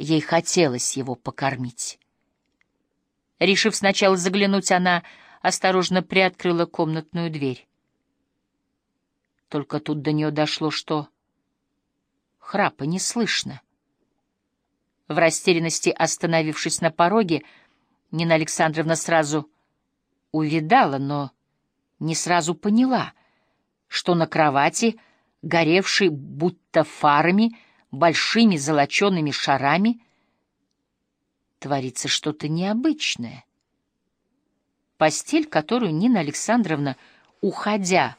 Ей хотелось его покормить. Решив сначала заглянуть, она осторожно приоткрыла комнатную дверь. Только тут до нее дошло, что храпа не слышно. В растерянности, остановившись на пороге, Нина Александровна сразу увидала, но не сразу поняла, что на кровати, горевшей будто фарами, большими золочеными шарами, творится что-то необычное. Постель, которую Нина Александровна, уходя,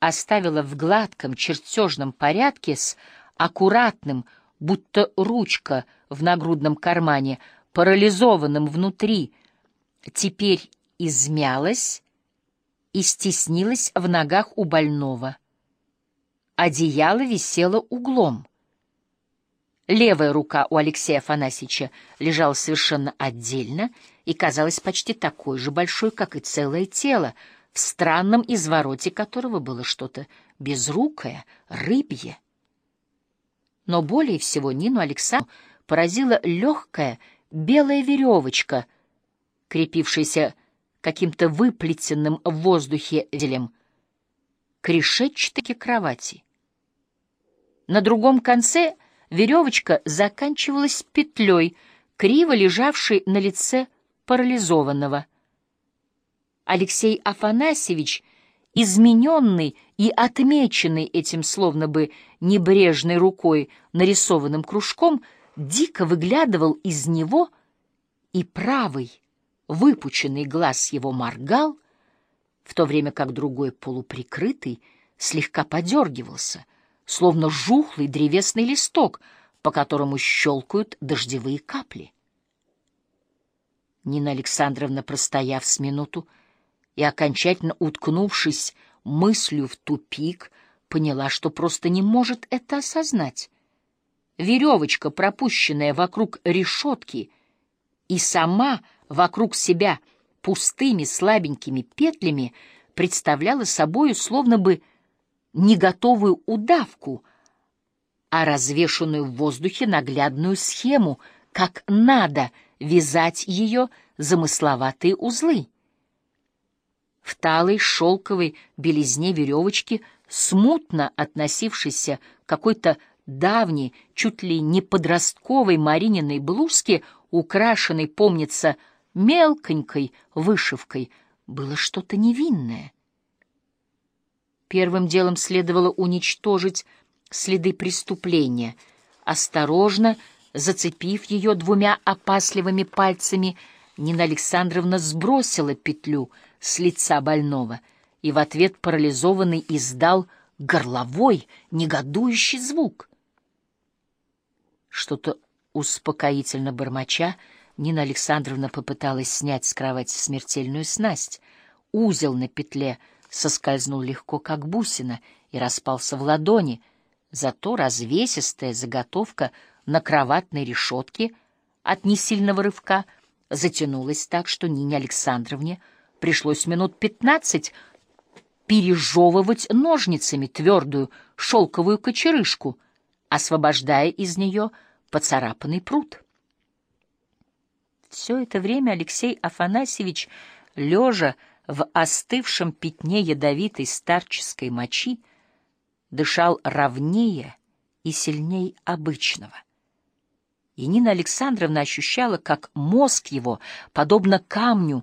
оставила в гладком чертежном порядке с аккуратным, будто ручка в нагрудном кармане, парализованным внутри, теперь измялась и стеснилась в ногах у больного. Одеяло висело углом. Левая рука у Алексея Афанасьевича лежала совершенно отдельно и казалась почти такой же большой, как и целое тело, в странном извороте которого было что-то безрукое, рыбье. Но более всего Нину Александровну поразила легкая белая веревочка, крепившаяся каким-то выплетенным в воздухе делем к решетчатой кровати. На другом конце — Веревочка заканчивалась петлей, криво лежавшей на лице парализованного. Алексей Афанасьевич, измененный и отмеченный этим словно бы небрежной рукой нарисованным кружком, дико выглядывал из него, и правый, выпученный глаз его моргал, в то время как другой полуприкрытый слегка подергивался — словно жухлый древесный листок, по которому щелкают дождевые капли. Нина Александровна, простояв с минуту и окончательно уткнувшись мыслью в тупик, поняла, что просто не может это осознать. Веревочка, пропущенная вокруг решетки, и сама вокруг себя пустыми слабенькими петлями представляла собою словно бы не готовую удавку, а развешенную в воздухе наглядную схему, как надо вязать ее замысловатые узлы. В талой шелковой белизне веревочки, смутно относившейся к какой-то давней, чуть ли не подростковой Марининой блузке, украшенной, помнится, мелконькой вышивкой, было что-то невинное — Первым делом следовало уничтожить следы преступления. Осторожно, зацепив ее двумя опасливыми пальцами, Нина Александровна сбросила петлю с лица больного и в ответ парализованный издал горловой, негодующий звук. Что-то успокоительно бормоча, Нина Александровна попыталась снять с кровати смертельную снасть. Узел на петле — соскользнул легко, как бусина, и распался в ладони, зато развесистая заготовка на кроватной решетке от несильного рывка затянулась так, что Нине Александровне пришлось минут пятнадцать пережевывать ножницами твердую шелковую кочерышку, освобождая из нее поцарапанный пруд. Все это время Алексей Афанасьевич, лежа, в остывшем пятне ядовитой старческой мочи дышал ровнее и сильней обычного. И Нина Александровна ощущала, как мозг его, подобно камню,